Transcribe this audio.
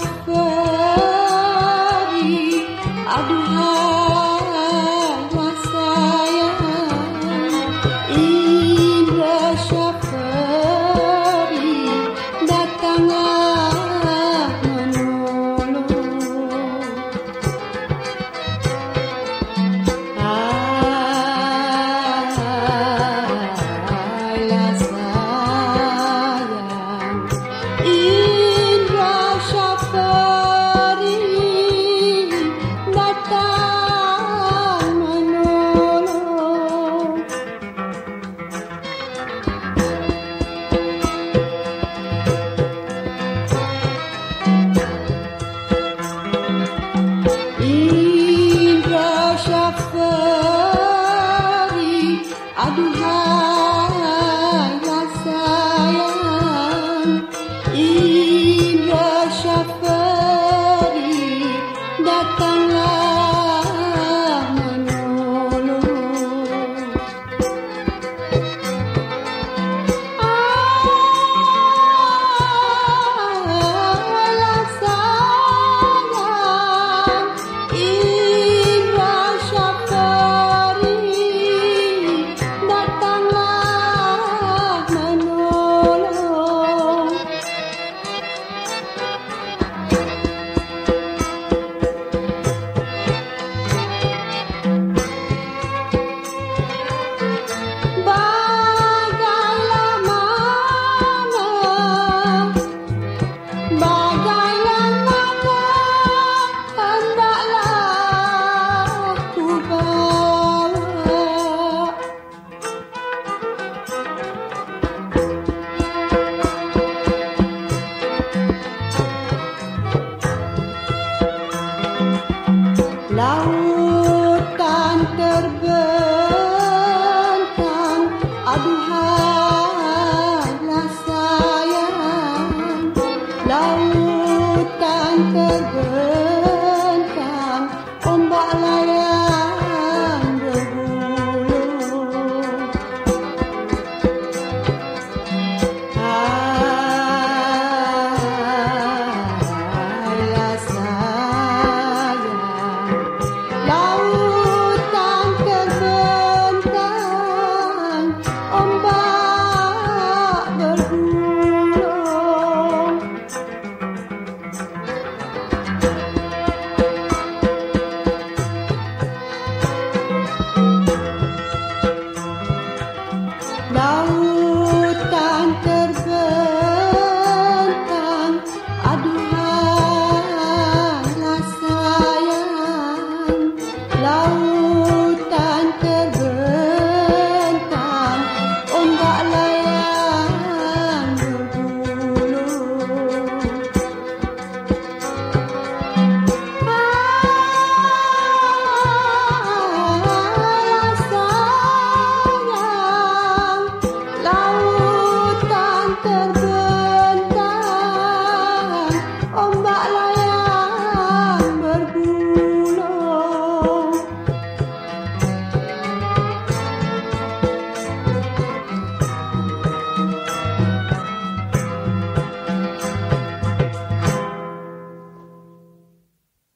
back.